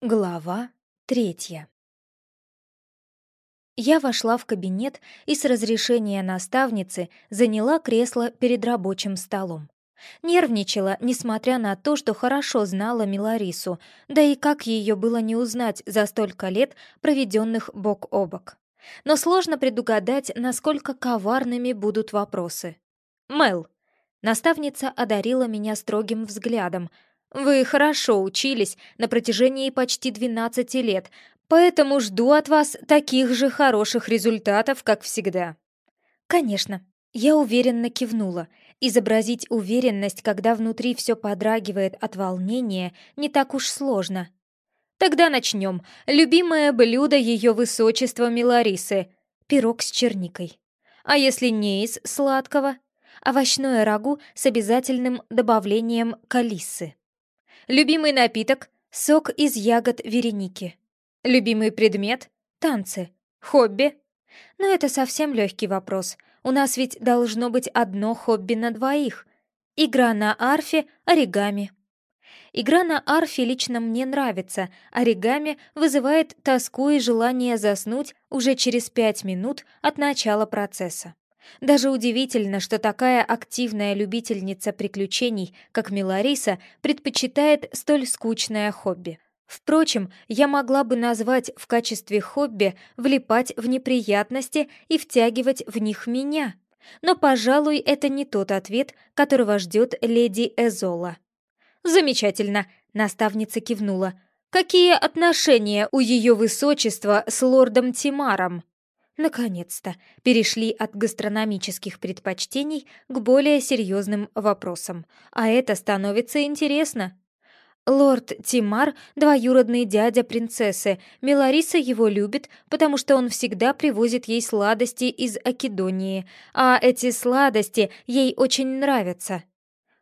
Глава третья Я вошла в кабинет и с разрешения наставницы заняла кресло перед рабочим столом. Нервничала, несмотря на то, что хорошо знала Миларису, да и как ее было не узнать за столько лет, проведенных бок о бок. Но сложно предугадать, насколько коварными будут вопросы. «Мел!» Наставница одарила меня строгим взглядом — вы хорошо учились на протяжении почти 12 лет, поэтому жду от вас таких же хороших результатов, как всегда». «Конечно». Я уверенно кивнула. Изобразить уверенность, когда внутри все подрагивает от волнения, не так уж сложно. «Тогда начнем. Любимое блюдо ее высочества Миларисы — пирог с черникой. А если не из сладкого?» овощное рагу с обязательным добавлением калиссы. Любимый напиток — сок из ягод вереники. Любимый предмет — танцы. Хобби? Но это совсем легкий вопрос. У нас ведь должно быть одно хобби на двоих. Игра на арфе, оригами. Игра на арфе лично мне нравится, оригами вызывает тоску и желание заснуть уже через пять минут от начала процесса. Даже удивительно, что такая активная любительница приключений, как Милариса, предпочитает столь скучное хобби. Впрочем, я могла бы назвать в качестве хобби влипать в неприятности и втягивать в них меня. Но, пожалуй, это не тот ответ, которого ждет леди Эзола. «Замечательно», — наставница кивнула. «Какие отношения у ее высочества с лордом Тимаром?» Наконец-то перешли от гастрономических предпочтений к более серьезным вопросам. А это становится интересно. Лорд Тимар — двоюродный дядя принцессы. Мелариса его любит, потому что он всегда привозит ей сладости из Акидонии, а эти сладости ей очень нравятся.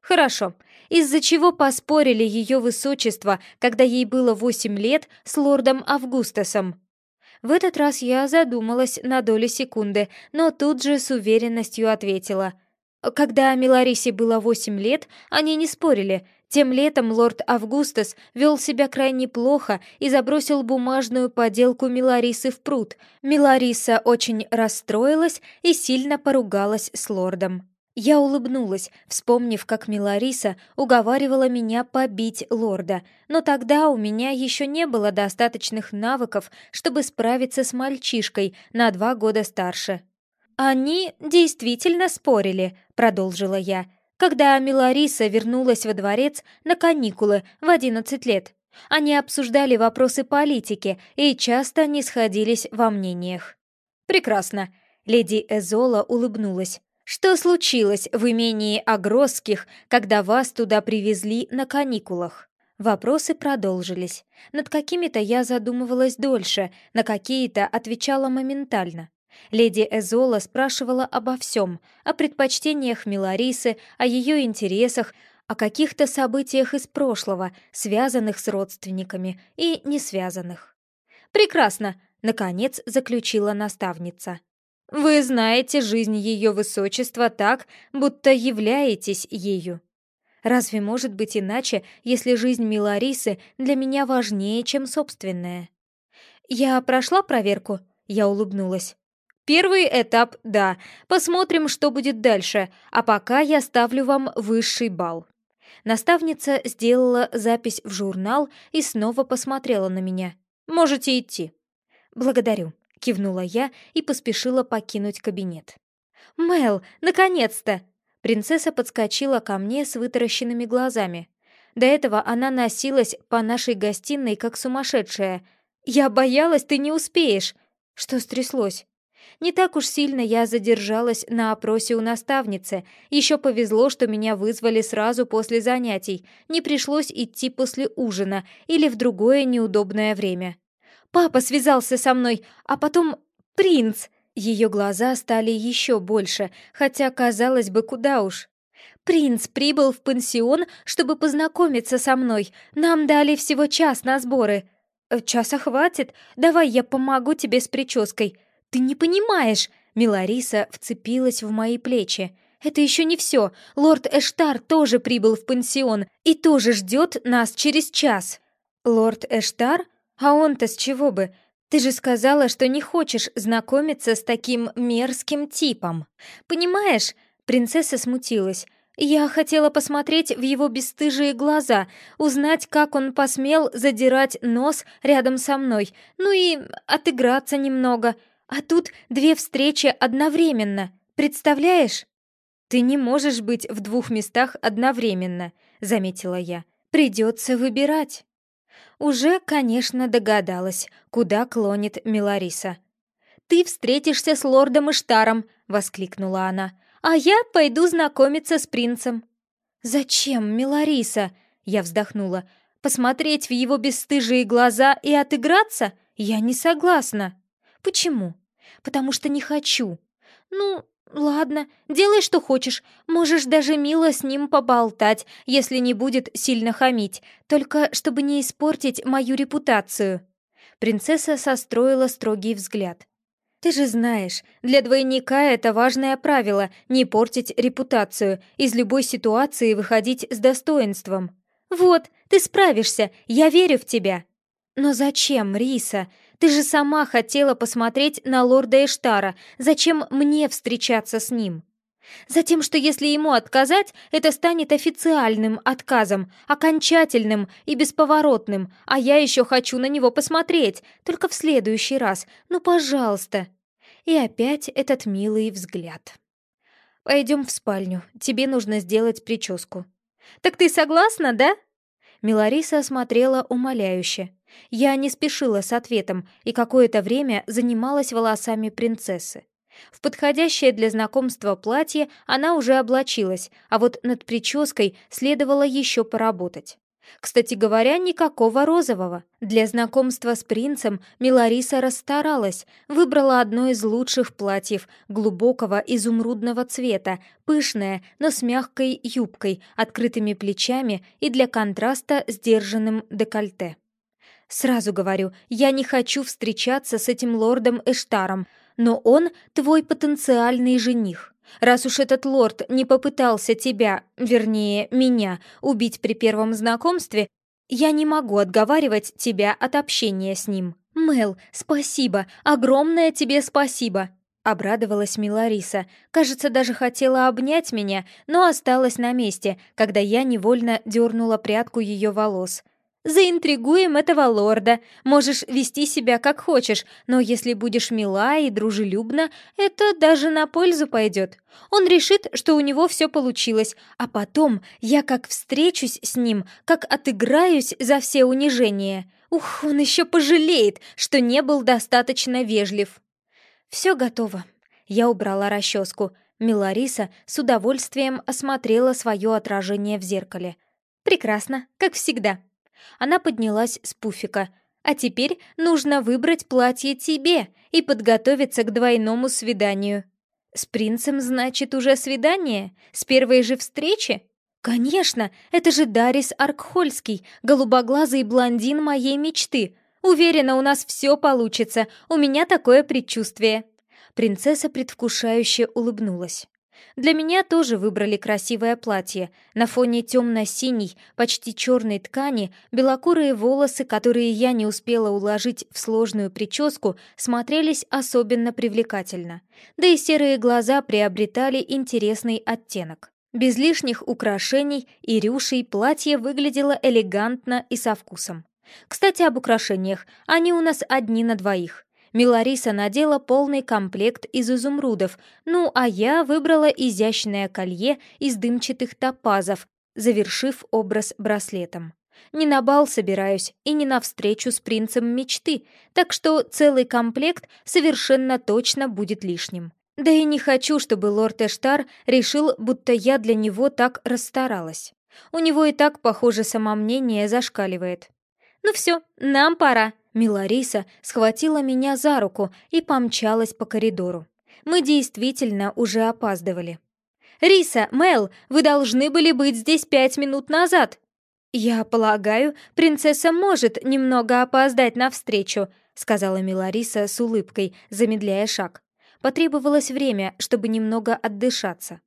Хорошо. Из-за чего поспорили ее высочество, когда ей было восемь лет, с лордом Августасом? В этот раз я задумалась на долю секунды, но тут же с уверенностью ответила. Когда Миларисе было восемь лет, они не спорили. Тем летом лорд Августас вел себя крайне плохо и забросил бумажную поделку Миларисы в пруд. Милариса очень расстроилась и сильно поругалась с лордом. Я улыбнулась, вспомнив, как Милариса уговаривала меня побить лорда, но тогда у меня еще не было достаточных навыков, чтобы справиться с мальчишкой на два года старше. «Они действительно спорили», — продолжила я, когда Милариса вернулась во дворец на каникулы в одиннадцать лет. Они обсуждали вопросы политики и часто не сходились во мнениях. «Прекрасно», — леди Эзола улыбнулась. Что случилось в имении Огросских, когда вас туда привезли на каникулах? Вопросы продолжились. Над какими-то я задумывалась дольше, на какие-то отвечала моментально. Леди Эзола спрашивала обо всем, о предпочтениях Миларисы, о ее интересах, о каких-то событиях из прошлого, связанных с родственниками и не связанных. «Прекрасно!» — наконец заключила наставница. Вы знаете жизнь ее высочества так, будто являетесь ею. Разве может быть иначе, если жизнь Миларисы для меня важнее, чем собственная? Я прошла проверку, я улыбнулась. Первый этап — да. Посмотрим, что будет дальше, а пока я ставлю вам высший балл. Наставница сделала запись в журнал и снова посмотрела на меня. Можете идти. Благодарю. — кивнула я и поспешила покинуть кабинет. «Мел, наконец-то!» Принцесса подскочила ко мне с вытаращенными глазами. До этого она носилась по нашей гостиной, как сумасшедшая. «Я боялась, ты не успеешь!» Что стряслось? Не так уж сильно я задержалась на опросе у наставницы. Еще повезло, что меня вызвали сразу после занятий. Не пришлось идти после ужина или в другое неудобное время. Папа связался со мной, а потом принц. Ее глаза стали еще больше, хотя, казалось бы, куда уж. Принц прибыл в пансион, чтобы познакомиться со мной. Нам дали всего час на сборы. Э, часа хватит. Давай я помогу тебе с прической. Ты не понимаешь. Милариса вцепилась в мои плечи. Это еще не все. Лорд Эштар тоже прибыл в пансион и тоже ждет нас через час. «Лорд Эштар? А он-то с чего бы? Ты же сказала, что не хочешь знакомиться с таким мерзким типом. Понимаешь?» Принцесса смутилась. Я хотела посмотреть в его бесстыжие глаза, узнать, как он посмел задирать нос рядом со мной, ну и отыграться немного. А тут две встречи одновременно. Представляешь? Ты не можешь быть в двух местах одновременно, заметила я. Придется выбирать. Уже, конечно, догадалась, куда клонит Милариса. «Ты встретишься с лордом Иштаром!» — воскликнула она а я пойду знакомиться с принцем». «Зачем, Милариса?» — я вздохнула. «Посмотреть в его бесстыжие глаза и отыграться? Я не согласна». «Почему?» «Потому что не хочу». «Ну, ладно, делай, что хочешь. Можешь даже мило с ним поболтать, если не будет сильно хамить, только чтобы не испортить мою репутацию». Принцесса состроила строгий взгляд. Ты же знаешь, для двойника это важное правило — не портить репутацию, из любой ситуации выходить с достоинством. Вот, ты справишься, я верю в тебя. Но зачем, Риса? Ты же сама хотела посмотреть на лорда Эштара. Зачем мне встречаться с ним? Затем, что если ему отказать, это станет официальным отказом, окончательным и бесповоротным, а я еще хочу на него посмотреть, только в следующий раз. Ну, пожалуйста. И опять этот милый взгляд. Пойдем в спальню, тебе нужно сделать прическу. Так ты согласна, да? Милариса осмотрела умоляюще. Я не спешила с ответом и какое-то время занималась волосами принцессы. В подходящее для знакомства платье она уже облачилась, а вот над прической следовало еще поработать. Кстати говоря, никакого розового. Для знакомства с принцем Милариса расстаралась, выбрала одно из лучших платьев глубокого изумрудного цвета, пышное, но с мягкой юбкой, открытыми плечами и для контраста сдержанным декольте. Сразу говорю, я не хочу встречаться с этим лордом Эштаром, но он твой потенциальный жених. Раз уж этот лорд не попытался тебя, вернее, меня, убить при первом знакомстве, я не могу отговаривать тебя от общения с ним. Мел, спасибо, огромное тебе спасибо!» Обрадовалась Милариса. Кажется, даже хотела обнять меня, но осталась на месте, когда я невольно дернула прядку ее волос — Заинтригуем этого лорда. Можешь вести себя как хочешь, но если будешь мила и дружелюбна, это даже на пользу пойдет. Он решит, что у него все получилось, а потом я как встречусь с ним, как отыграюсь за все унижения. Ух, он еще пожалеет, что не был достаточно вежлив. Все готово. Я убрала расческу. Милариса с удовольствием осмотрела свое отражение в зеркале. Прекрасно, как всегда. Она поднялась с пуфика. «А теперь нужно выбрать платье тебе и подготовиться к двойному свиданию». «С принцем, значит, уже свидание? С первой же встречи?» «Конечно, это же Дарис Аркхольский, голубоглазый блондин моей мечты. Уверена, у нас все получится, у меня такое предчувствие». Принцесса предвкушающе улыбнулась. Для меня тоже выбрали красивое платье. На фоне темно-синей, почти черной ткани, белокурые волосы, которые я не успела уложить в сложную прическу, смотрелись особенно привлекательно. Да и серые глаза приобретали интересный оттенок. Без лишних украшений и рюшей платье выглядело элегантно и со вкусом. Кстати, об украшениях. Они у нас одни на двоих. Милариса надела полный комплект из изумрудов, ну а я выбрала изящное колье из дымчатых топазов, завершив образ браслетом. Не на бал собираюсь и не на встречу с принцем мечты, так что целый комплект совершенно точно будет лишним. Да и не хочу, чтобы лорд Эштар решил, будто я для него так расстаралась. У него и так, похоже, самомнение зашкаливает. «Ну все, нам пора», Милариса схватила меня за руку и помчалась по коридору. Мы действительно уже опаздывали. «Риса, Мел, вы должны были быть здесь пять минут назад!» «Я полагаю, принцесса может немного опоздать навстречу», сказала Милариса с улыбкой, замедляя шаг. Потребовалось время, чтобы немного отдышаться.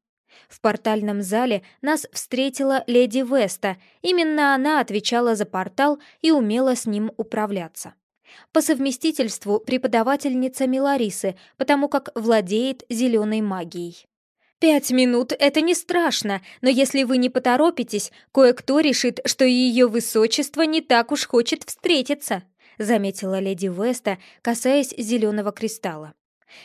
В портальном зале нас встретила леди Веста. Именно она отвечала за портал и умела с ним управляться. По совместительству преподавательница Миларисы, потому как владеет зеленой магией. «Пять минут — это не страшно, но если вы не поторопитесь, кое-кто решит, что ее высочество не так уж хочет встретиться», заметила леди Веста, касаясь зеленого кристалла.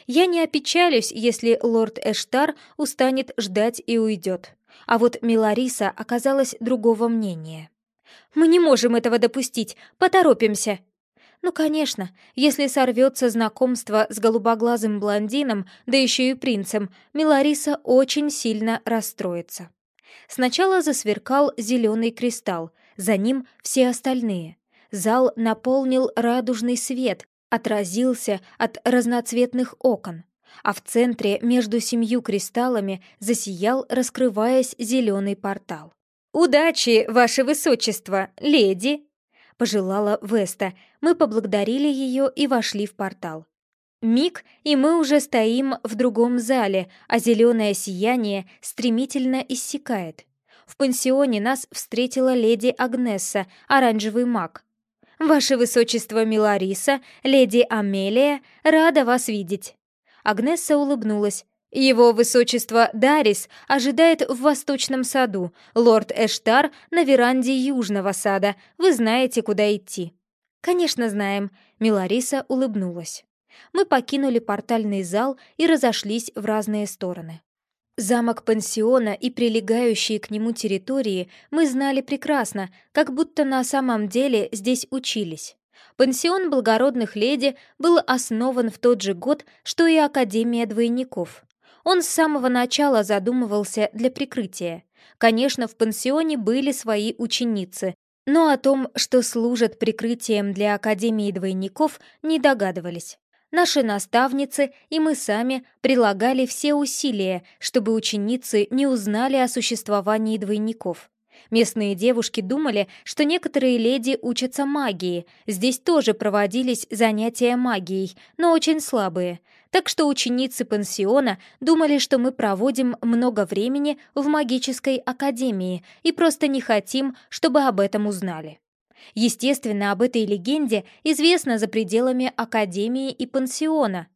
«Я не опечалюсь, если лорд Эштар устанет ждать и уйдет». А вот Милариса оказалась другого мнения. «Мы не можем этого допустить, поторопимся», ну, конечно, если сорвется знакомство с голубоглазым блондином, да еще и принцем, Милариса очень сильно расстроится. Сначала засверкал зеленый кристалл, за ним все остальные. Зал наполнил радужный свет, отразился от разноцветных окон, а в центре между семью кристаллами засиял, раскрываясь зеленый портал. «Удачи, ваше высочество, леди!» — пожелала Веста. Мы поблагодарили ее и вошли в портал. Миг, и мы уже стоим в другом зале, а зеленое сияние стремительно иссякает. В пансионе нас встретила леди Агнесса, оранжевый маг. «Ваше высочество Милариса, леди Амелия, рада вас видеть!» Агнесса улыбнулась. Его высочество Дарис ожидает в восточном саду, лорд Эштар на веранде южного сада. Вы знаете, куда идти». «Конечно, знаем», — Милариса улыбнулась. Мы покинули портальный зал и разошлись в разные стороны. Замок пансиона и прилегающие к нему территории мы знали прекрасно, как будто на самом деле здесь учились. Пансион благородных леди был основан в тот же год, что и Академия двойников. Он с самого начала задумывался для прикрытия. Конечно, в пансионе были свои ученицы, но о том, что служат прикрытием для Академии двойников, не догадывались. Наши наставницы и мы сами прилагали все усилия, чтобы ученицы не узнали о существовании двойников. Местные девушки думали, что некоторые леди учатся магии. Здесь тоже проводились занятия магией, но очень слабые. Так что ученицы пансиона думали, что мы проводим много времени в магической академии и просто не хотим, чтобы об этом узнали. Естественно, об этой легенде известно за пределами академии и пансиона.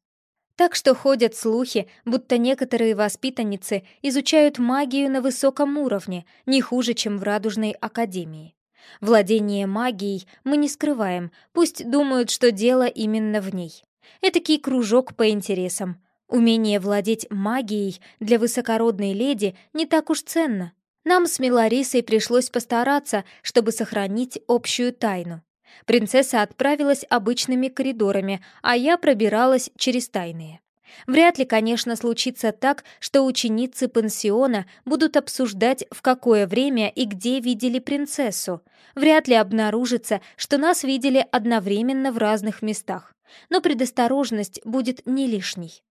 Так что ходят слухи, будто некоторые воспитанницы изучают магию на высоком уровне, не хуже, чем в Радужной академии. Владение магией мы не скрываем, пусть думают, что дело именно в ней. Этакий кружок по интересам. Умение владеть магией для высокородной леди не так уж ценно. Нам с Миларисой пришлось постараться, чтобы сохранить общую тайну. Принцесса отправилась обычными коридорами, а я пробиралась через тайные. Вряд ли, конечно, случится так, что ученицы пансиона будут обсуждать, в какое время и где видели принцессу. Вряд ли обнаружится, что нас видели одновременно в разных местах. Но предосторожность будет не лишней.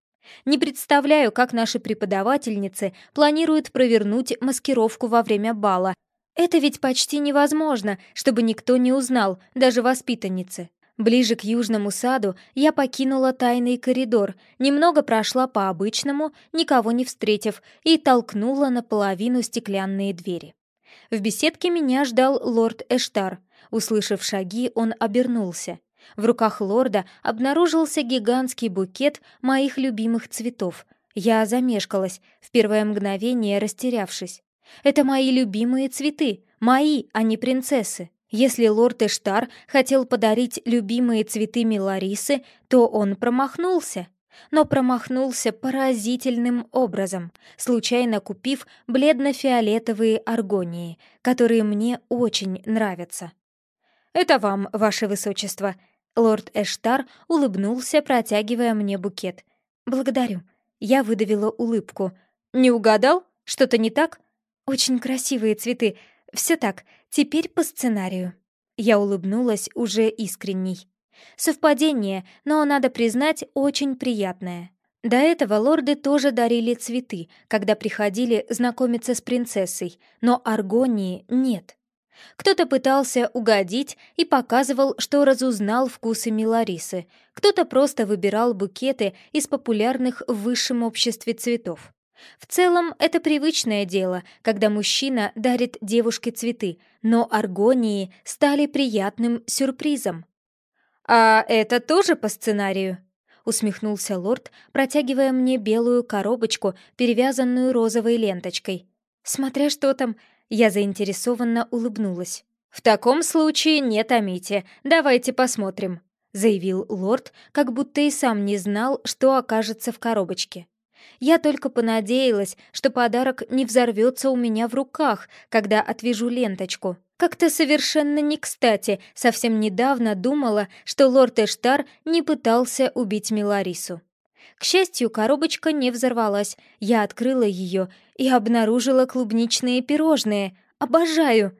Не представляю, как наши преподавательницы планируют провернуть маскировку во время бала. Это ведь почти невозможно, чтобы никто не узнал, даже воспитанницы. Ближе к южному саду я покинула тайный коридор, немного прошла по обычному, никого не встретив, и толкнула наполовину стеклянные двери. В беседке меня ждал лорд Эштар. Услышав шаги, он обернулся. В руках лорда обнаружился гигантский букет моих любимых цветов. Я замешкалась, в первое мгновение растерявшись. Это мои любимые цветы, мои, а не принцессы. Если лорд Эштар хотел подарить любимые цветы Миларисы, то он промахнулся. Но промахнулся поразительным образом, случайно купив бледно-фиолетовые аргонии, которые мне очень нравятся. «Это вам, ваше высочество», Лорд Эштар улыбнулся, протягивая мне букет. «Благодарю». Я выдавила улыбку. «Не угадал? Что-то не так?» «Очень красивые цветы. Все так. Теперь по сценарию». Я улыбнулась уже искренней. Совпадение, но, надо признать, очень приятное. До этого лорды тоже дарили цветы, когда приходили знакомиться с принцессой, но аргонии нет. Кто-то пытался угодить и показывал, что разузнал вкусы Миларисы, кто-то просто выбирал букеты из популярных в высшем обществе цветов. В целом, это привычное дело, когда мужчина дарит девушке цветы, но аргонии стали приятным сюрпризом. «А это тоже по сценарию?» — усмехнулся лорд, протягивая мне белую коробочку, перевязанную розовой ленточкой. «Смотря что там», — я заинтересованно улыбнулась. «В таком случае не томите, давайте посмотрим», — заявил лорд, как будто и сам не знал, что окажется в коробочке. Я только понадеялась, что подарок не взорвется у меня в руках, когда отвяжу ленточку. Как-то совершенно не кстати, совсем недавно думала, что лорд Эштар не пытался убить Миларису. К счастью, коробочка не взорвалась. Я открыла ее и обнаружила клубничные пирожные. Обожаю!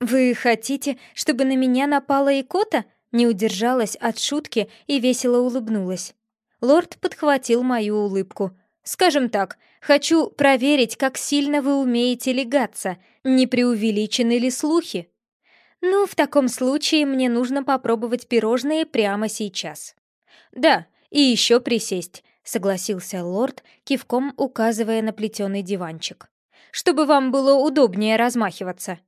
«Вы хотите, чтобы на меня напала икота?» Не удержалась от шутки и весело улыбнулась. Лорд подхватил мою улыбку. Скажем так, хочу проверить, как сильно вы умеете легаться, не преувеличены ли слухи. Ну, в таком случае мне нужно попробовать пирожные прямо сейчас. Да, и еще присесть, согласился лорд, кивком указывая на плетеный диванчик. Чтобы вам было удобнее размахиваться.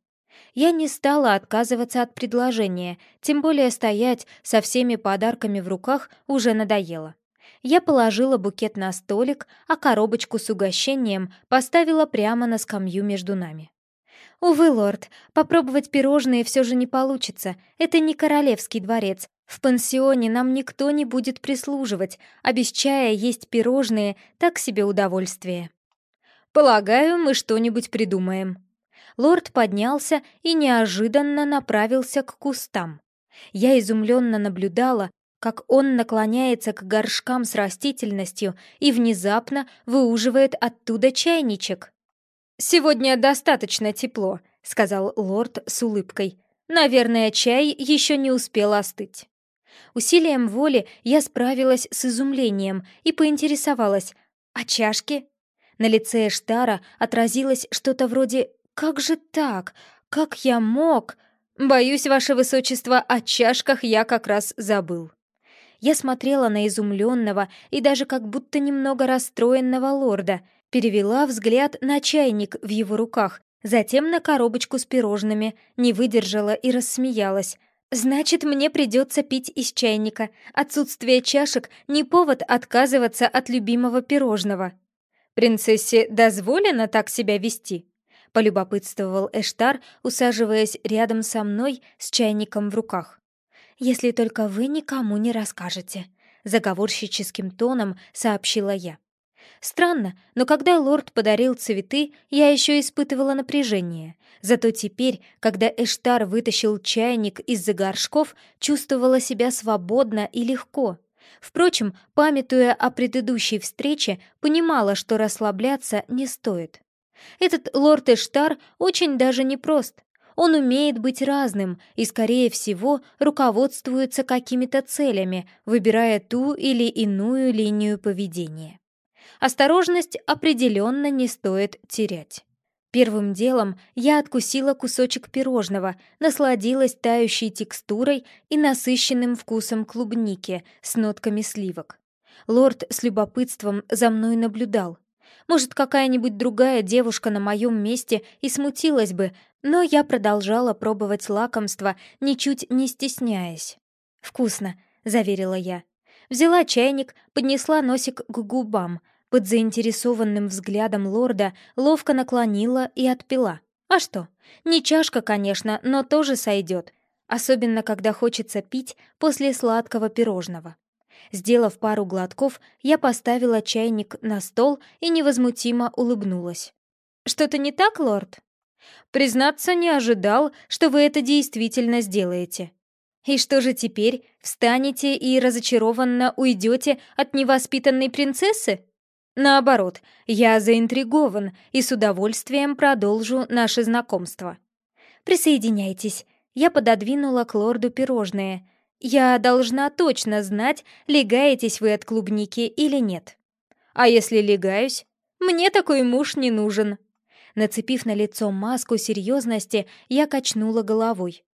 Я не стала отказываться от предложения, тем более стоять со всеми подарками в руках уже надоело. Я положила букет на столик, а коробочку с угощением поставила прямо на скамью между нами. «Увы, лорд, попробовать пирожные все же не получится. Это не королевский дворец. В пансионе нам никто не будет прислуживать, а без чая есть пирожные — так себе удовольствие». «Полагаю, мы что-нибудь придумаем». Лорд поднялся и неожиданно направился к кустам. Я изумленно наблюдала, как он наклоняется к горшкам с растительностью и внезапно выуживает оттуда чайничек. «Сегодня достаточно тепло», — сказал лорд с улыбкой. «Наверное, чай еще не успел остыть». Усилием воли я справилась с изумлением и поинтересовалась. «А чашки?» На лице Эштара отразилось что-то вроде «Как же так? Как я мог?» «Боюсь, ваше высочество, о чашках я как раз забыл». Я смотрела на изумленного и даже как будто немного расстроенного лорда, перевела взгляд на чайник в его руках, затем на коробочку с пирожными, не выдержала и рассмеялась. «Значит, мне придется пить из чайника. Отсутствие чашек — не повод отказываться от любимого пирожного». «Принцессе дозволено так себя вести?» — полюбопытствовал Эштар, усаживаясь рядом со мной с чайником в руках если только вы никому не расскажете», — заговорщическим тоном сообщила я. Странно, но когда лорд подарил цветы, я еще испытывала напряжение. Зато теперь, когда Эштар вытащил чайник из-за горшков, чувствовала себя свободно и легко. Впрочем, памятуя о предыдущей встрече, понимала, что расслабляться не стоит. Этот лорд Эштар очень даже непрост. Он умеет быть разным и, скорее всего, руководствуется какими-то целями, выбирая ту или иную линию поведения. Осторожность определенно не стоит терять. Первым делом я откусила кусочек пирожного, насладилась тающей текстурой и насыщенным вкусом клубники с нотками сливок. Лорд с любопытством за мной наблюдал. Может, какая-нибудь другая девушка на моем месте и смутилась бы, но я продолжала пробовать лакомство, ничуть не стесняясь. «Вкусно», — заверила я. Взяла чайник, поднесла носик к губам, под заинтересованным взглядом лорда ловко наклонила и отпила. А что? Не чашка, конечно, но тоже сойдет. Особенно, когда хочется пить после сладкого пирожного. Сделав пару глотков, я поставила чайник на стол и невозмутимо улыбнулась. «Что-то не так, лорд?» Признаться, не ожидал, что вы это действительно сделаете. И что же теперь, встанете и разочарованно уйдете от невоспитанной принцессы? Наоборот, я заинтригован и с удовольствием продолжу наше знакомство. Присоединяйтесь. Я пододвинула к лорду пирожное. Я должна точно знать, легаетесь вы от клубники или нет. А если легаюсь? Мне такой муж не нужен. Нацепив на лицо маску серьезности, я качнула головой.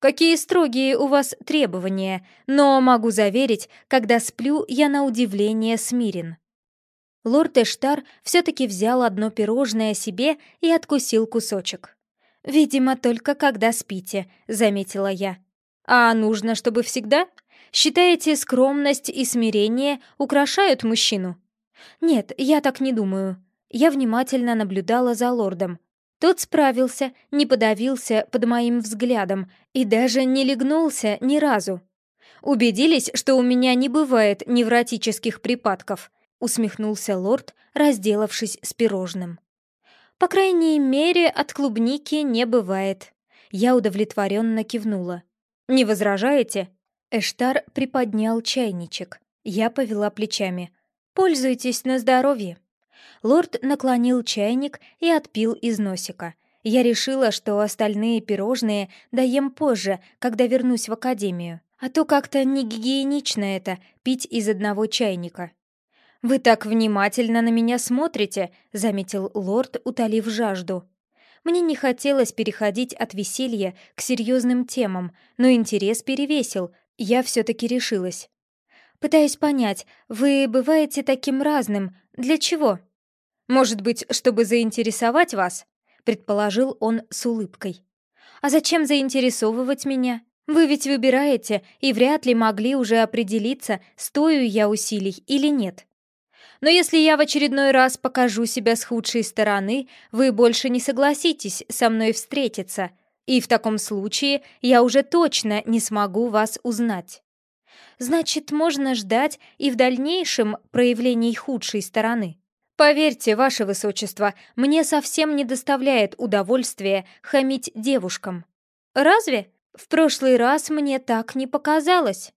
«Какие строгие у вас требования, но могу заверить, когда сплю, я на удивление смирен». Лорд Эштар все-таки взял одно пирожное себе и откусил кусочек. «Видимо, только когда спите», — заметила я. «А нужно, чтобы всегда? Считаете, скромность и смирение украшают мужчину?» «Нет, я так не думаю». Я внимательно наблюдала за лордом. Тот справился, не подавился под моим взглядом и даже не легнулся ни разу. «Убедились, что у меня не бывает невротических припадков», усмехнулся лорд, разделавшись с пирожным. «По крайней мере, от клубники не бывает». Я удовлетворенно кивнула. «Не возражаете?» Эштар приподнял чайничек. Я повела плечами. «Пользуйтесь на здоровье». Лорд наклонил чайник и отпил из носика. Я решила, что остальные пирожные доем позже, когда вернусь в академию. А то как-то не гигиенично это — пить из одного чайника. «Вы так внимательно на меня смотрите», — заметил лорд, утолив жажду. Мне не хотелось переходить от веселья к серьезным темам, но интерес перевесил, я все-таки решилась. «Пытаюсь понять, вы бываете таким разным. Для чего?» «Может быть, чтобы заинтересовать вас?» — предположил он с улыбкой. «А зачем заинтересовывать меня? Вы ведь выбираете и вряд ли могли уже определиться, стою я усилий или нет. Но если я в очередной раз покажу себя с худшей стороны, вы больше не согласитесь со мной встретиться, и в таком случае я уже точно не смогу вас узнать. Значит, можно ждать и в дальнейшем проявлений худшей стороны. Поверьте, ваше высочество, мне совсем не доставляет удовольствия хамить девушкам. Разве? В прошлый раз мне так не показалось.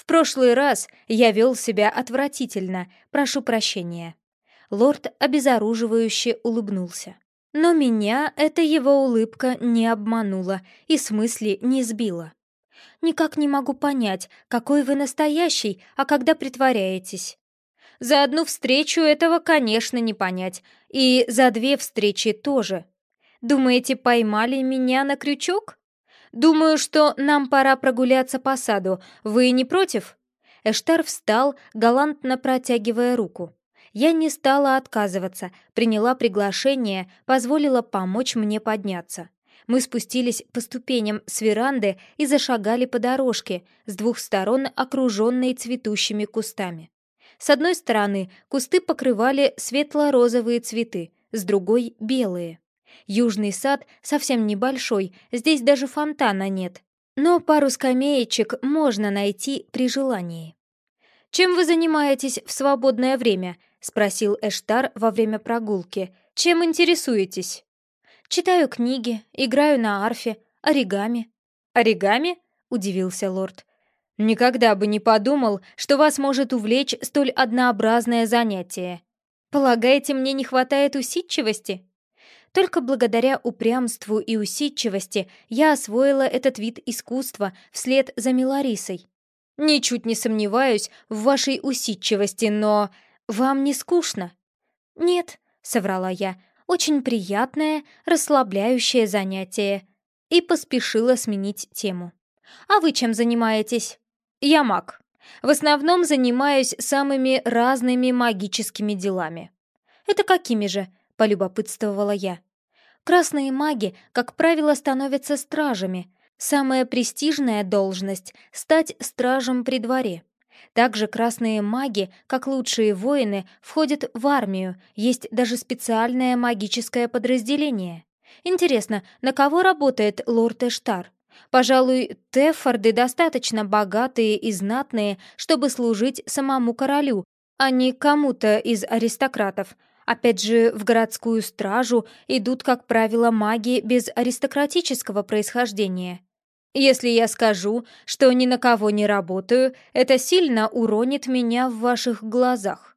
В прошлый раз я вел себя отвратительно, прошу прощения». Лорд обезоруживающе улыбнулся. Но меня эта его улыбка не обманула и с мысли не сбила. «Никак не могу понять, какой вы настоящий, а когда притворяетесь». «За одну встречу этого, конечно, не понять, и за две встречи тоже. Думаете, поймали меня на крючок?» «Думаю, что нам пора прогуляться по саду. Вы не против?» Эштар встал, галантно протягивая руку. Я не стала отказываться, приняла приглашение, позволила помочь мне подняться. Мы спустились по ступеням с веранды и зашагали по дорожке, с двух сторон окруженной цветущими кустами. С одной стороны кусты покрывали светло-розовые цветы, с другой — белые. Южный сад совсем небольшой, здесь даже фонтана нет. Но пару скамеечек можно найти при желании. «Чем вы занимаетесь в свободное время?» — спросил Эштар во время прогулки. «Чем интересуетесь?» «Читаю книги, играю на арфе, оригами». «Оригами?» — удивился лорд. «Никогда бы не подумал, что вас может увлечь столь однообразное занятие. Полагаете, мне не хватает усидчивости?» Только благодаря упрямству и усидчивости я освоила этот вид искусства вслед за Миларисой. Ничуть не сомневаюсь в вашей усидчивости, но вам не скучно? Нет, соврала я, очень приятное, расслабляющее занятие. И поспешила сменить тему. А вы чем занимаетесь? Я маг. В основном занимаюсь самыми разными магическими делами. Это какими же? Полюбопытствовала я. Красные маги, как правило, становятся стражами. Самая престижная должность — стать стражем при дворе. Также красные маги, как лучшие воины, входят в армию, есть даже специальное магическое подразделение. Интересно, на кого работает лорд Эштар? Пожалуй, Теффорды достаточно богатые и знатные, чтобы служить самому королю, а не кому-то из аристократов — Опять же, в городскую стражу идут, как правило, маги без аристократического происхождения. Если я скажу, что ни на кого не работаю, это сильно уронит меня в ваших глазах.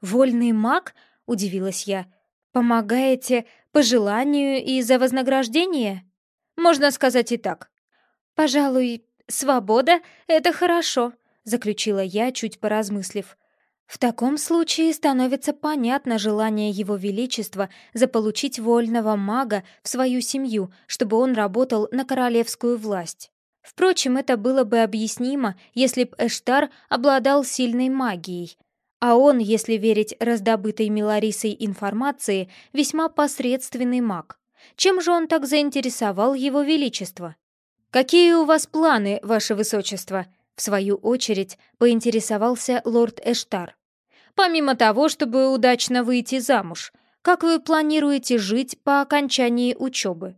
«Вольный маг?» — удивилась я. «Помогаете по желанию и за вознаграждение?» «Можно сказать и так». «Пожалуй, свобода — это хорошо», — заключила я, чуть поразмыслив. В таком случае становится понятно желание Его Величества заполучить вольного мага в свою семью, чтобы он работал на королевскую власть. Впрочем, это было бы объяснимо, если б Эштар обладал сильной магией. А он, если верить раздобытой Миларисой информации, весьма посредственный маг. Чем же он так заинтересовал его величество? «Какие у вас планы, ваше высочество?» В свою очередь поинтересовался лорд Эштар. «Помимо того, чтобы удачно выйти замуж, как вы планируете жить по окончании учебы?»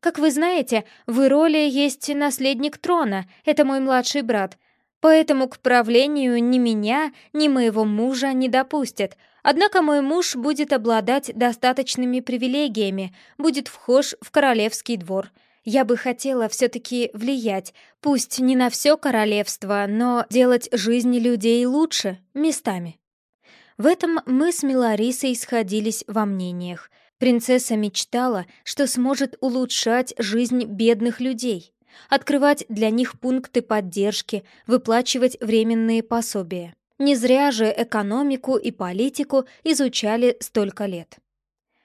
«Как вы знаете, в Ироле есть наследник трона, это мой младший брат, поэтому к правлению ни меня, ни моего мужа не допустят. Однако мой муж будет обладать достаточными привилегиями, будет вхож в королевский двор. Я бы хотела все-таки влиять, пусть не на все королевство, но делать жизнь людей лучше, местами. В этом мы с Миларисой сходились во мнениях. Принцесса мечтала, что сможет улучшать жизнь бедных людей, открывать для них пункты поддержки, выплачивать временные пособия. Не зря же экономику и политику изучали столько лет.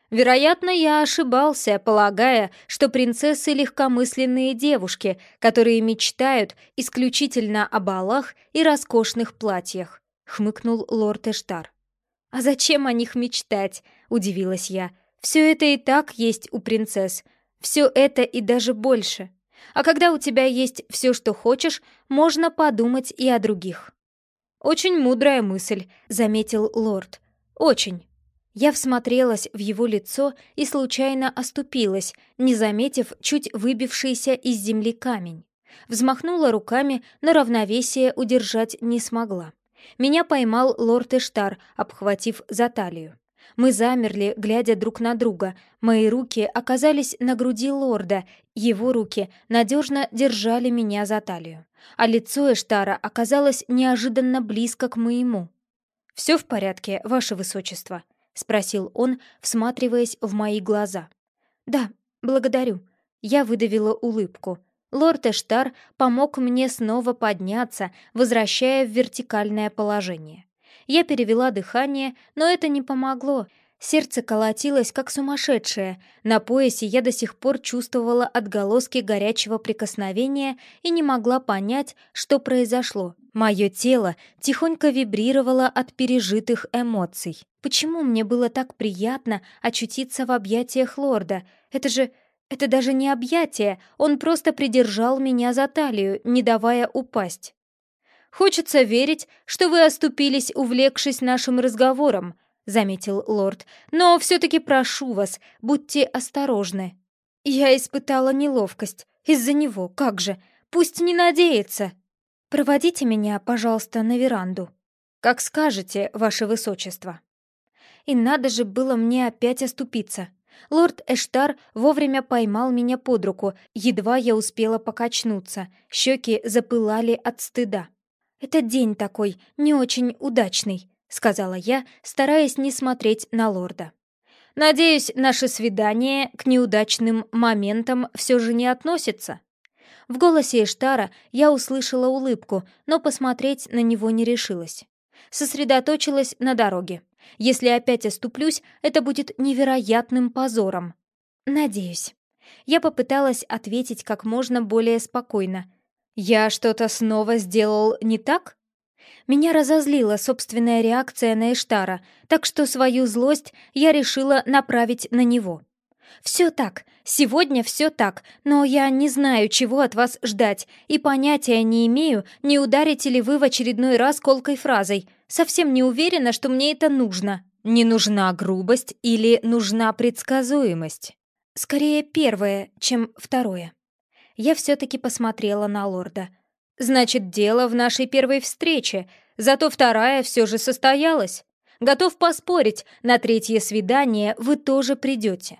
Вероятно, я ошибался, полагая, что принцессы — легкомысленные девушки, которые мечтают исключительно о балах и роскошных платьях», — хмыкнул лорд Эштар. «А зачем о них мечтать?» — удивилась я. «Все это и так есть у принцесс. Все это и даже больше. А когда у тебя есть все, что хочешь, можно подумать и о других». «Очень мудрая мысль», — заметил лорд. «Очень». Я всмотрелась в его лицо и случайно оступилась, не заметив чуть выбившийся из земли камень. Взмахнула руками, но равновесие удержать не смогла. Меня поймал лорд Эштар, обхватив за талию. Мы замерли, глядя друг на друга. Мои руки оказались на груди лорда, его руки надежно держали меня за талию. А лицо Эштара оказалось неожиданно близко к моему. «Все в порядке, ваше высочество?» — спросил он, всматриваясь в мои глаза. «Да, благодарю». Я выдавила улыбку. Лорд Эштар помог мне снова подняться, возвращая в вертикальное положение. Я перевела дыхание, но это не помогло. Сердце колотилось, как сумасшедшее. На поясе я до сих пор чувствовала отголоски горячего прикосновения и не могла понять, что произошло. Мое тело тихонько вибрировало от пережитых эмоций. Почему мне было так приятно очутиться в объятиях лорда? Это же... это даже не объятие, он просто придержал меня за талию, не давая упасть. «Хочется верить, что вы оступились, увлекшись нашим разговором», — заметил лорд. «Но все-таки прошу вас, будьте осторожны». Я испытала неловкость. Из-за него, как же. Пусть не надеется. «Проводите меня, пожалуйста, на веранду». «Как скажете, ваше высочество». И надо же было мне опять оступиться. Лорд Эштар вовремя поймал меня под руку, едва я успела покачнуться, щеки запылали от стыда. «Этот день такой, не очень удачный», — сказала я, стараясь не смотреть на лорда. «Надеюсь, наше свидание к неудачным моментам все же не относится?» В голосе Эштара я услышала улыбку, но посмотреть на него не решилась. Сосредоточилась на дороге. Если опять оступлюсь, это будет невероятным позором. Надеюсь. Я попыталась ответить как можно более спокойно. «Я что-то снова сделал не так?» Меня разозлила собственная реакция на Эштара, так что свою злость я решила направить на него. «Все так, сегодня все так, но я не знаю, чего от вас ждать, и понятия не имею, не ударите ли вы в очередной раз колкой фразой. Совсем не уверена, что мне это нужно». «Не нужна грубость или нужна предсказуемость?» «Скорее первое, чем второе». Я все-таки посмотрела на лорда. «Значит, дело в нашей первой встрече, зато вторая все же состоялась. Готов поспорить, на третье свидание вы тоже придете».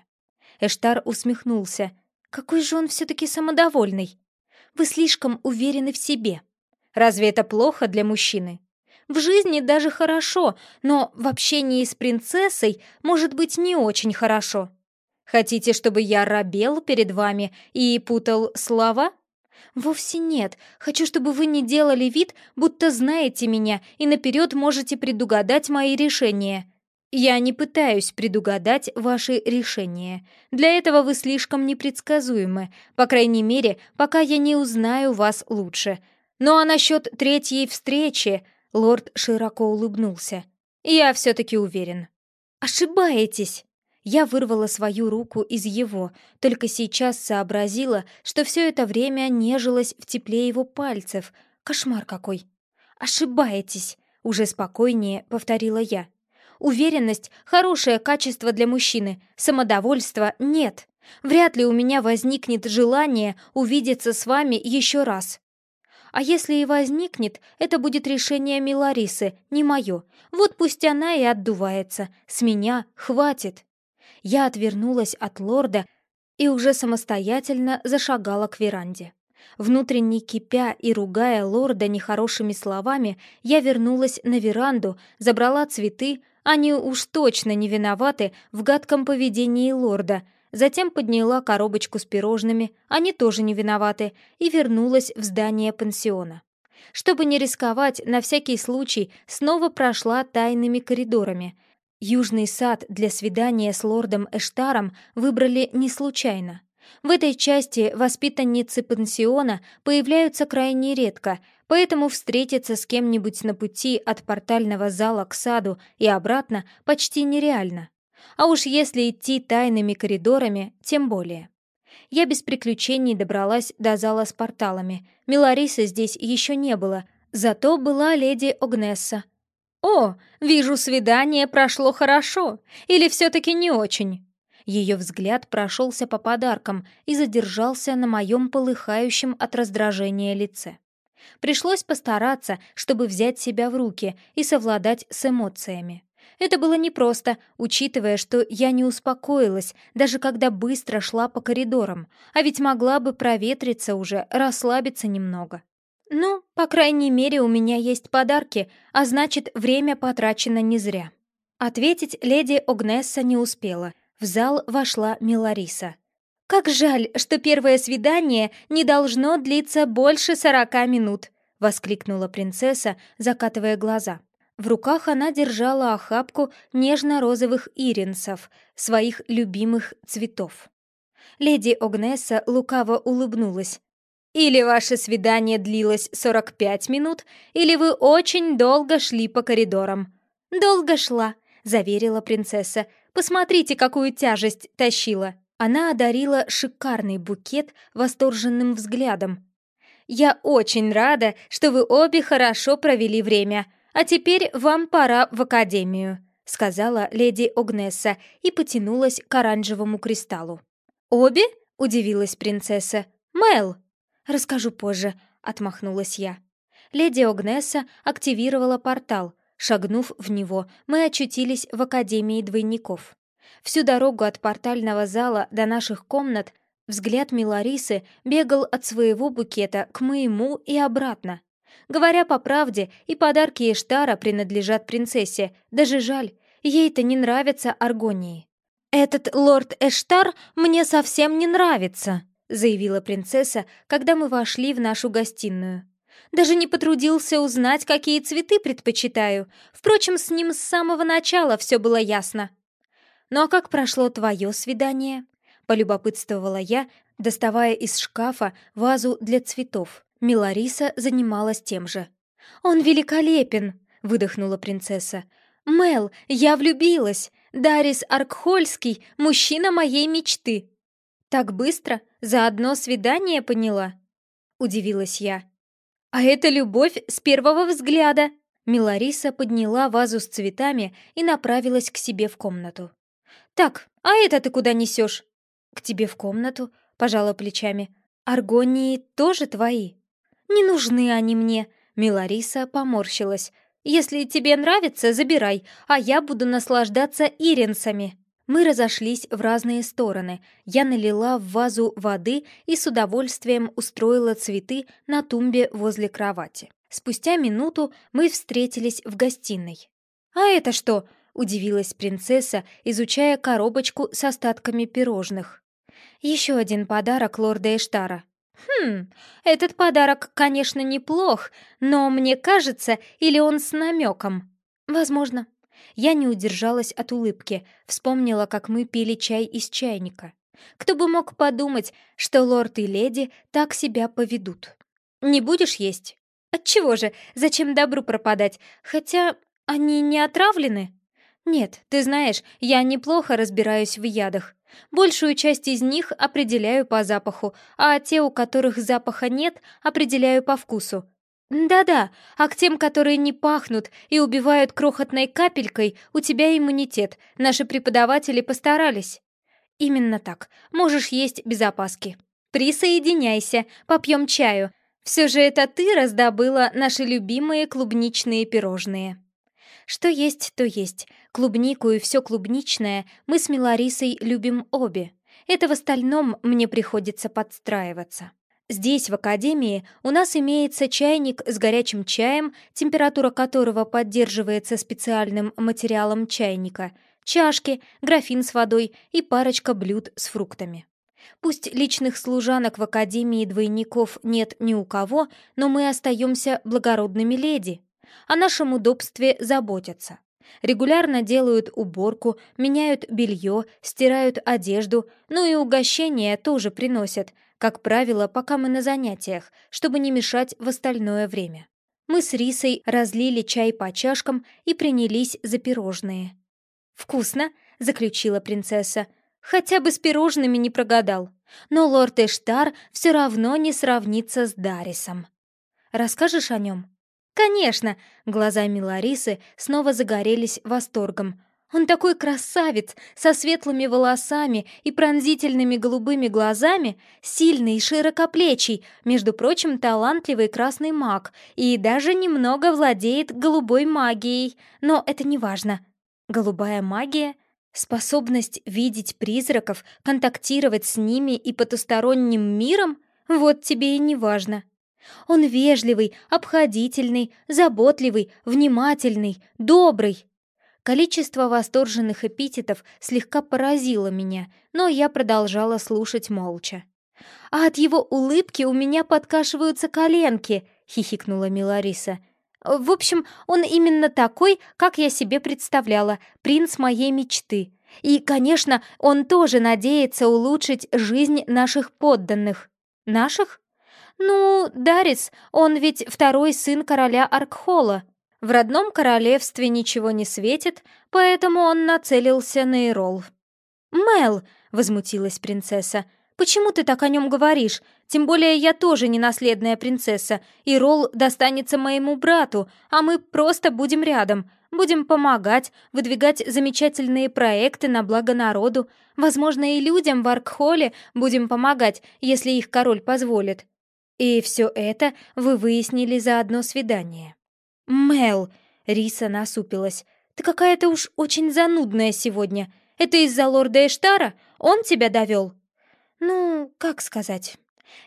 Эштар усмехнулся. «Какой же он все-таки самодовольный! Вы слишком уверены в себе. Разве это плохо для мужчины? В жизни даже хорошо, но в общении с принцессой может быть не очень хорошо. Хотите, чтобы я робел перед вами и путал слова?» «Вовсе нет. Хочу, чтобы вы не делали вид, будто знаете меня и наперед можете предугадать мои решения. Я не пытаюсь предугадать ваши решения. Для этого вы слишком непредсказуемы, по крайней мере, пока я не узнаю вас лучше. Ну а насчет третьей встречи, Лорд широко улыбнулся. «Я все-таки уверен». «Ошибаетесь!» Я вырвала свою руку из его, только сейчас сообразила, что все это время нежилась в тепле его пальцев. Кошмар какой! «Ошибаетесь!» — уже спокойнее повторила я. «Уверенность — хорошее качество для мужчины, самодовольства нет. Вряд ли у меня возникнет желание увидеться с вами еще раз. А если и возникнет, это будет решение Миларисы, не мое. Вот пусть она и отдувается. С меня хватит. Я отвернулась от лорда и уже самостоятельно зашагала к веранде. Внутренне кипя и ругая лорда нехорошими словами, я вернулась на веранду, забрала цветы, они уж точно не виноваты в гадком поведении лорда — Затем подняла коробочку с пирожными, они тоже не виноваты, и вернулась в здание пансиона. Чтобы не рисковать, на всякий случай снова прошла тайными коридорами. Южный сад для свидания с лордом Эштаром выбрали не случайно. В этой части воспитанницы пансиона появляются крайне редко, поэтому встретиться с кем-нибудь на пути от портального зала к саду и обратно почти нереально. А уж если идти тайными коридорами, тем более. Я без приключений добралась до зала с порталами. Миларисы здесь еще не было, зато была леди Огнесса. «О, вижу, свидание прошло хорошо, или все-таки не очень?» Ее взгляд прошелся по подаркам и задержался на моем полыхающем от раздражения лице. Пришлось постараться, чтобы взять себя в руки и совладать с эмоциями. Это было непросто, учитывая, что я не успокоилась, даже когда быстро шла по коридорам, а ведь могла бы проветриться уже, расслабиться немного. Ну, по крайней мере, у меня есть подарки, а значит, время потрачено не зря. Ответить леди Огнесса не успела. В зал вошла Милариса. «Как жаль, что первое свидание не должно длиться больше сорока минут», — воскликнула принцесса, закатывая глаза. В руках она держала охапку нежно-розовых иринсов, своих любимых цветов. Леди Огнесса лукаво улыбнулась. «Или ваше свидание длилось 45 минут, или вы очень долго шли по коридорам». «Долго шла», — заверила принцесса. «Посмотрите, какую тяжесть тащила». Она одарила шикарный букет восторженным взглядом. «Я очень рада, что вы обе хорошо провели время», «А теперь вам пора в академию», — сказала леди Огнесса и потянулась к оранжевому кристаллу. «Обе?» — удивилась принцесса. «Мэл!» «Расскажу позже», — отмахнулась я. Леди Огнесса активировала портал. Шагнув в него, мы очутились в Академии двойников. Всю дорогу от портального зала до наших комнат взгляд Миларисы бегал от своего букета к моему и обратно. Говоря по правде, и подарки Эштара принадлежат принцессе, даже жаль, ей-то не нравятся аргонии. «Этот лорд Эштар мне совсем не нравится», заявила принцесса, когда мы вошли в нашу гостиную. Даже не потрудился узнать, какие цветы предпочитаю. Впрочем, с ним с самого начала все было ясно. «Ну а как прошло твое свидание?» — полюбопытствовала я, доставая из шкафа вазу для цветов. Милариса занималась тем же. «Он великолепен!» — выдохнула принцесса. «Мел, я влюбилась! Дарис Аркхольский — мужчина моей мечты!» «Так быстро? За одно свидание поняла?» — удивилась я. «А это любовь с первого взгляда!» Милариса подняла вазу с цветами и направилась к себе в комнату. «Так, а это ты куда несешь?» «К тебе в комнату», — пожала плечами. «Аргонии тоже твои?» «Не нужны они мне», — Милариса поморщилась. «Если тебе нравится, забирай, а я буду наслаждаться иренсами». Мы разошлись в разные стороны. Я налила в вазу воды и с удовольствием устроила цветы на тумбе возле кровати. Спустя минуту мы встретились в гостиной. «А это что?» — удивилась принцесса, изучая коробочку с остатками пирожных. «Еще один подарок лорда Эштара», «Хм, этот подарок, конечно, неплох, но мне кажется, или он с намеком?» «Возможно». Я не удержалась от улыбки, вспомнила, как мы пили чай из чайника. Кто бы мог подумать, что лорд и леди так себя поведут. «Не будешь есть?» Отчего же? Зачем добру пропадать? Хотя они не отравлены? Нет, ты знаешь, я неплохо разбираюсь в ядах. Большую часть из них определяю по запаху, а те, у которых запаха нет, определяю по вкусу. Да-да, а к тем, которые не пахнут и убивают крохотной капелькой, у тебя иммунитет. Наши преподаватели постарались. Именно так. Можешь есть без опаски. Присоединяйся, попьем чаю. Все же это ты раздобыла наши любимые клубничные пирожные. Что есть, то есть. Клубнику и все клубничное мы с Миларисой любим обе. Это в остальном мне приходится подстраиваться. Здесь, в академии, у нас имеется чайник с горячим чаем, температура которого поддерживается специальным материалом чайника, чашки, графин с водой и парочка блюд с фруктами. Пусть личных служанок в академии двойников нет ни у кого, но мы остаемся благородными леди. О нашем удобстве заботятся. Регулярно делают уборку, меняют белье, стирают одежду, ну и угощения тоже приносят, как правило, пока мы на занятиях, чтобы не мешать в остальное время. Мы с Рисой разлили чай по чашкам и принялись за пирожные. «Вкусно!» — заключила принцесса. «Хотя бы с пирожными не прогадал. Но лорд Эштар все равно не сравнится с Дарисом. Расскажешь о нем?» «Конечно!» — глаза Миларисы снова загорелись восторгом. «Он такой красавец, со светлыми волосами и пронзительными голубыми глазами, сильный и широкоплечий, между прочим, талантливый красный маг, и даже немного владеет голубой магией. Но это не важно. Голубая магия — Способность видеть призраков, контактировать с ними и потусторонним миром? Вот тебе и не важно. Он вежливый, обходительный, заботливый, внимательный, добрый. Количество восторженных эпитетов слегка поразило меня, но я продолжала слушать молча. «А от его улыбки у меня подкашиваются коленки», — хихикнула Милариса. «В общем, он именно такой, как я себе представляла, принц моей мечты. И, конечно, он тоже надеется улучшить жизнь наших подданных». «Наших?» «Ну, Дарис, он ведь второй сын короля Аркхола. В родном королевстве ничего не светит, поэтому он нацелился на Ирол». «Мел!» — возмутилась принцесса. «Почему ты так о нем говоришь? Тем более я тоже не наследная принцесса, и Ролл достанется моему брату, а мы просто будем рядом. Будем помогать, выдвигать замечательные проекты на благо народу. Возможно, и людям в Аркхоле будем помогать, если их король позволит. И все это вы выяснили за одно свидание. Мел, Риса насупилась. Ты какая-то уж очень занудная сегодня. Это из-за лорда Эштара? Он тебя довел? Ну, как сказать?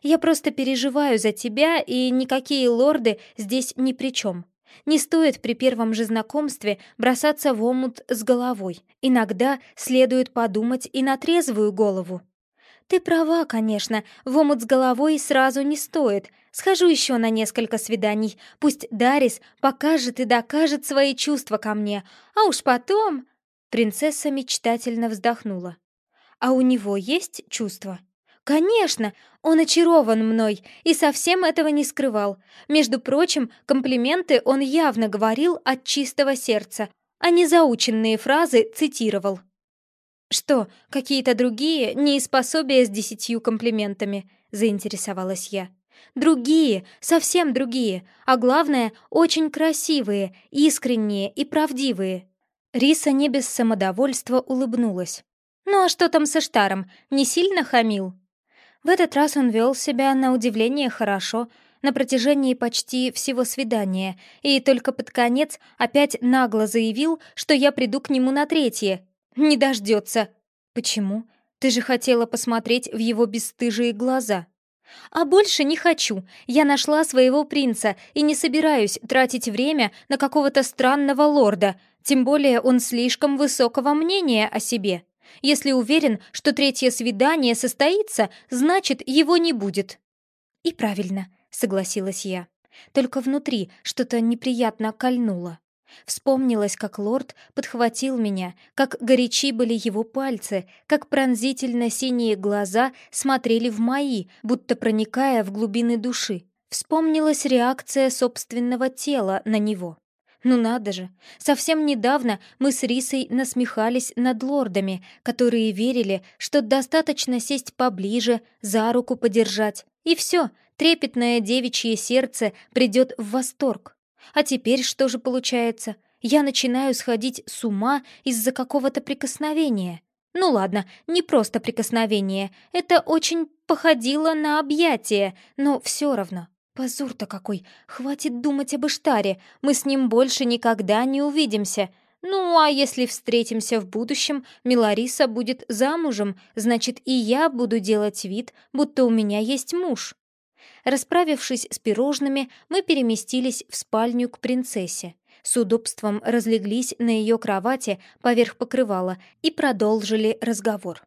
Я просто переживаю за тебя, и никакие лорды здесь ни при чем. Не стоит при первом же знакомстве бросаться в омут с головой. Иногда следует подумать и на трезвую голову. «Ты права, конечно, в омут с головой сразу не стоит. Схожу еще на несколько свиданий. Пусть Дарис покажет и докажет свои чувства ко мне. А уж потом...» Принцесса мечтательно вздохнула. «А у него есть чувства?» «Конечно, он очарован мной и совсем этого не скрывал. Между прочим, комплименты он явно говорил от чистого сердца, а не заученные фразы цитировал. «Что, какие-то другие неиспособия с десятью комплиментами?» — заинтересовалась я. «Другие, совсем другие, а главное, очень красивые, искренние и правдивые». Риса не без самодовольства улыбнулась. «Ну а что там со Штаром? Не сильно хамил?» В этот раз он вел себя на удивление хорошо, на протяжении почти всего свидания, и только под конец опять нагло заявил, что я приду к нему на третье, «Не дождется». «Почему? Ты же хотела посмотреть в его бесстыжие глаза». «А больше не хочу. Я нашла своего принца и не собираюсь тратить время на какого-то странного лорда, тем более он слишком высокого мнения о себе. Если уверен, что третье свидание состоится, значит, его не будет». «И правильно», — согласилась я. Только внутри что-то неприятно кольнуло. Вспомнилось, как лорд подхватил меня, как горячи были его пальцы, как пронзительно синие глаза смотрели в мои, будто проникая в глубины души. Вспомнилась реакция собственного тела на него. Ну надо же, совсем недавно мы с Рисой насмехались над лордами, которые верили, что достаточно сесть поближе, за руку подержать, и все, трепетное девичье сердце придет в восторг. А теперь что же получается? Я начинаю сходить с ума из-за какого-то прикосновения. Ну ладно, не просто прикосновение, это очень походило на объятие, но все равно. Позор-то какой! Хватит думать об Иштаре, мы с ним больше никогда не увидимся. Ну, а если встретимся в будущем, Милариса будет замужем, значит, и я буду делать вид, будто у меня есть муж. Расправившись с пирожными, мы переместились в спальню к принцессе. С удобством разлеглись на ее кровати поверх покрывала и продолжили разговор.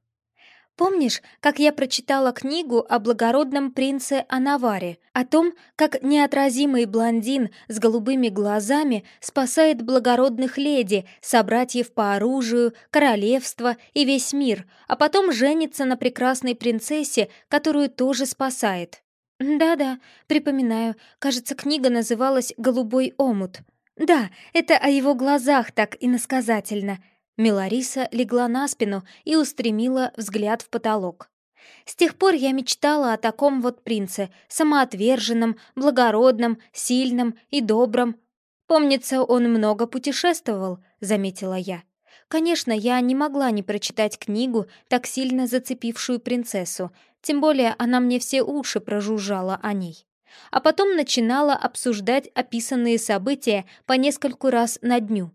Помнишь, как я прочитала книгу о благородном принце Анаваре, о том, как неотразимый блондин с голубыми глазами спасает благородных леди, собратьев по оружию, королевство и весь мир, а потом женится на прекрасной принцессе, которую тоже спасает? Да-да, припоминаю, кажется, книга называлась «Голубой омут». Да, это о его глазах так иносказательно — Милариса легла на спину и устремила взгляд в потолок. С тех пор я мечтала о таком вот принце, самоотверженном, благородном, сильном и добром. Помнится, он много путешествовал, заметила я. Конечно, я не могла не прочитать книгу, так сильно зацепившую принцессу, тем более она мне все уши прожужжала о ней. А потом начинала обсуждать описанные события по нескольку раз на дню.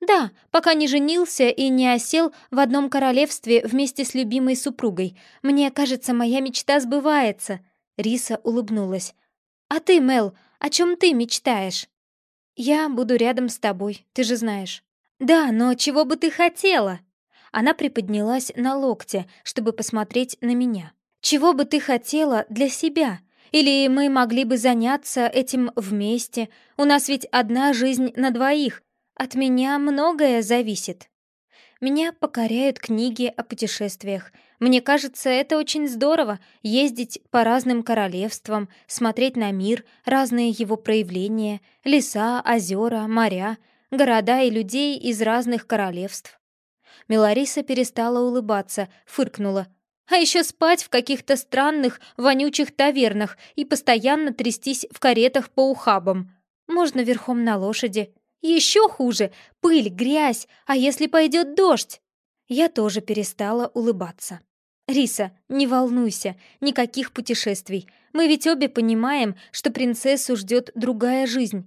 «Да, пока не женился и не осел в одном королевстве вместе с любимой супругой. Мне кажется, моя мечта сбывается». Риса улыбнулась. «А ты, Мел, о чем ты мечтаешь?» «Я буду рядом с тобой, ты же знаешь». «Да, но чего бы ты хотела?» Она приподнялась на локте, чтобы посмотреть на меня. «Чего бы ты хотела для себя? Или мы могли бы заняться этим вместе? У нас ведь одна жизнь на двоих, от меня многое зависит. Меня покоряют книги о путешествиях. Мне кажется, это очень здорово — ездить по разным королевствам, смотреть на мир, разные его проявления, леса, озера, моря, города и людей из разных королевств. Милариса перестала улыбаться, фыркнула. А еще спать в каких-то странных, вонючих тавернах и постоянно трястись в каретах по ухабам. Можно верхом на лошади. Еще хуже — пыль, грязь, а если пойдет дождь? Я тоже перестала улыбаться. «Риса, не волнуйся, никаких путешествий. Мы ведь обе понимаем, что принцессу ждет другая жизнь».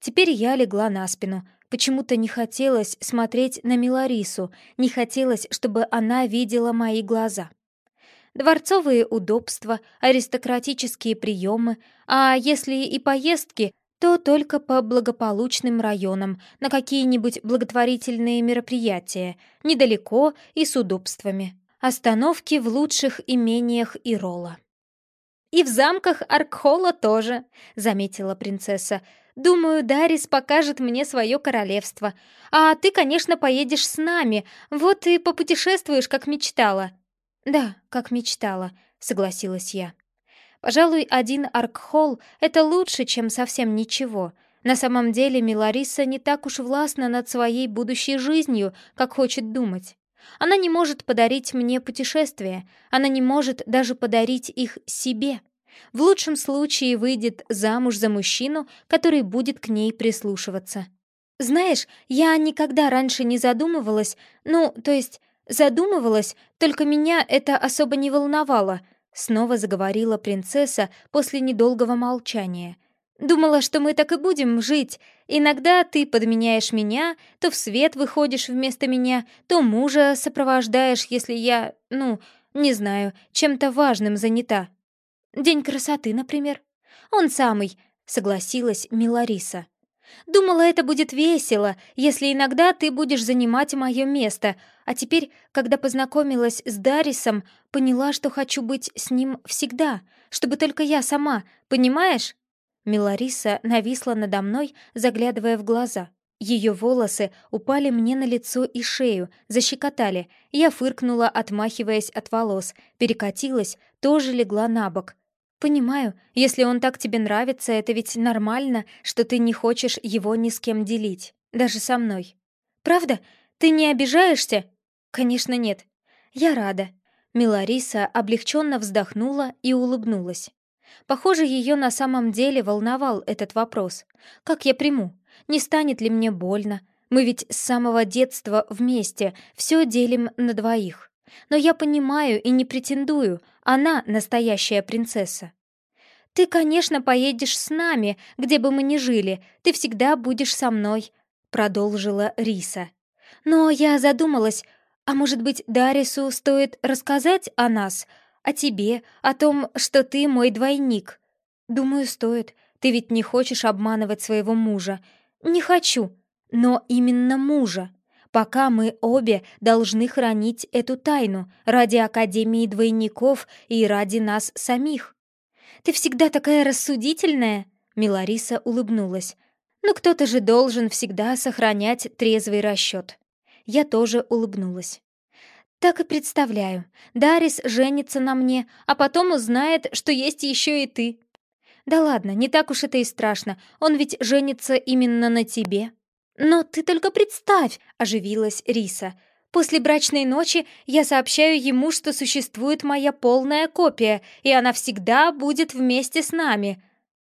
Теперь я легла на спину. Почему-то не хотелось смотреть на Миларису, не хотелось, чтобы она видела мои глаза. Дворцовые удобства, аристократические приемы, а если и поездки, то только по благополучным районам, на какие-нибудь благотворительные мероприятия, недалеко и с удобствами. Остановки в лучших имениях Ирола. «И в замках Аркхола тоже», — заметила принцесса. «Думаю, Дарис покажет мне свое королевство. А ты, конечно, поедешь с нами, вот и попутешествуешь, как мечтала». «Да, как мечтала», — согласилась я. Пожалуй, один Аркхолл — это лучше, чем совсем ничего. На самом деле Милариса не так уж властна над своей будущей жизнью, как хочет думать. Она не может подарить мне путешествия, она не может даже подарить их себе. В лучшем случае выйдет замуж за мужчину, который будет к ней прислушиваться. Знаешь, я никогда раньше не задумывалась, ну, то есть задумывалась, только меня это особо не волновало — Снова заговорила принцесса после недолгого молчания. «Думала, что мы так и будем жить. Иногда ты подменяешь меня, то в свет выходишь вместо меня, то мужа сопровождаешь, если я, ну, не знаю, чем-то важным занята. День красоты, например. Он самый», — согласилась Милариса. Думала, это будет весело, если иногда ты будешь занимать мое место, а теперь, когда познакомилась с Дарисом, поняла, что хочу быть с ним всегда, чтобы только я сама, понимаешь?» Милариса нависла надо мной, заглядывая в глаза. Ее волосы упали мне на лицо и шею, защекотали. Я фыркнула, отмахиваясь от волос, перекатилась, тоже легла на бок. «Понимаю, если он так тебе нравится, это ведь нормально, что ты не хочешь его ни с кем делить, даже со мной. Правда? Ты не обижаешься?» «Конечно нет. Я рада». Милариса облегченно вздохнула и улыбнулась. Похоже, ее на самом деле волновал этот вопрос. «Как я приму? Не станет ли мне больно? Мы ведь с самого детства вместе, все делим на двоих. Но я понимаю и не претендую, она настоящая принцесса. «Ты, конечно, поедешь с нами, где бы мы ни жили, ты всегда будешь со мной», — продолжила Риса. «Но я задумалась, а может быть, Дарису стоит рассказать о нас, о тебе, о том, что ты мой двойник?» «Думаю, стоит. Ты ведь не хочешь обманывать своего мужа». «Не хочу, но именно мужа пока мы обе должны хранить эту тайну ради Академии двойников и ради нас самих. Ты всегда такая рассудительная, Милариса улыбнулась. Но кто-то же должен всегда сохранять трезвый расчет. Я тоже улыбнулась. Так и представляю. Дарис женится на мне, а потом узнает, что есть еще и ты. Да ладно, не так уж это и страшно. Он ведь женится именно на тебе. «Но ты только представь!» — оживилась Риса. «После брачной ночи я сообщаю ему, что существует моя полная копия, и она всегда будет вместе с нами».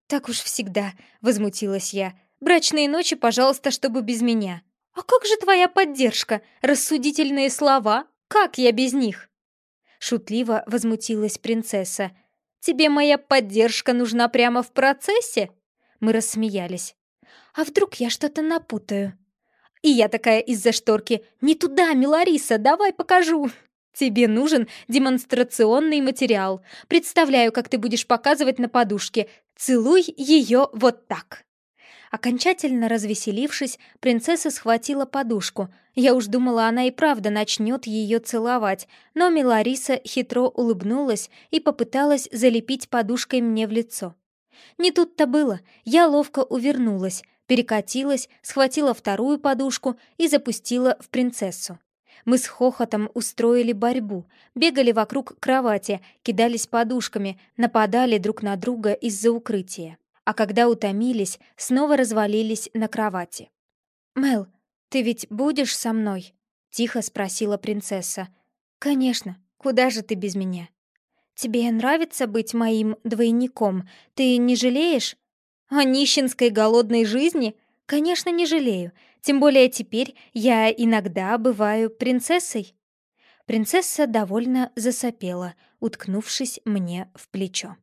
«Так уж всегда», — возмутилась я. «Брачные ночи, пожалуйста, чтобы без меня». «А как же твоя поддержка? Рассудительные слова? Как я без них?» Шутливо возмутилась принцесса. «Тебе моя поддержка нужна прямо в процессе?» Мы рассмеялись. А вдруг я что-то напутаю? И я такая из-за шторки. «Не туда, Милариса, давай покажу!» «Тебе нужен демонстрационный материал. Представляю, как ты будешь показывать на подушке. Целуй ее вот так!» Окончательно развеселившись, принцесса схватила подушку. Я уж думала, она и правда начнет ее целовать, но Милариса хитро улыбнулась и попыталась залепить подушкой мне в лицо. Не тут-то было, я ловко увернулась, перекатилась, схватила вторую подушку и запустила в принцессу. Мы с хохотом устроили борьбу, бегали вокруг кровати, кидались подушками, нападали друг на друга из-за укрытия. А когда утомились, снова развалились на кровати. «Мел, ты ведь будешь со мной?» — тихо спросила принцесса. «Конечно, куда же ты без меня?» «Тебе нравится быть моим двойником? Ты не жалеешь?» О нищенской голодной жизни? Конечно, не жалею. Тем более теперь я иногда бываю принцессой. Принцесса довольно засопела, уткнувшись мне в плечо.